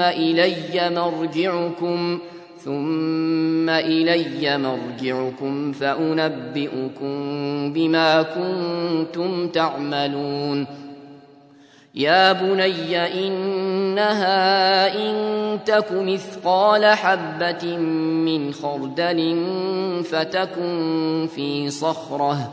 إلي مرجعكم ثم إلي مرجعكم فأنبئكم بما كنتم تعملون. يا بني إنها إن تك مثقال حبة من خردل فتكن في صخرة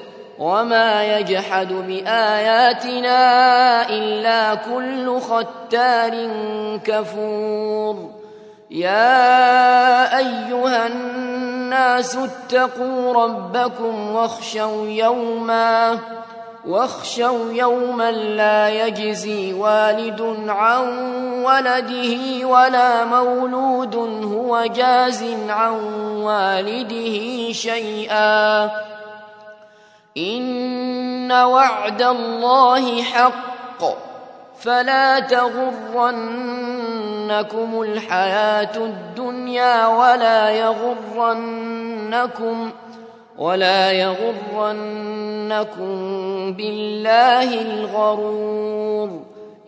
وما يجحد باياتنا الا كل ختار كفور يا ايها الناس اتقوا ربكم واخشوا يوما واخشوا يوما لا يجزي والد عن ولده ولا مولود هو جاز عن والده شيئا إن وعد الله حق. فلا تغرنكم الحياة الدنيا ولا يغرنكم ولا يغرنكم بالله الغرور.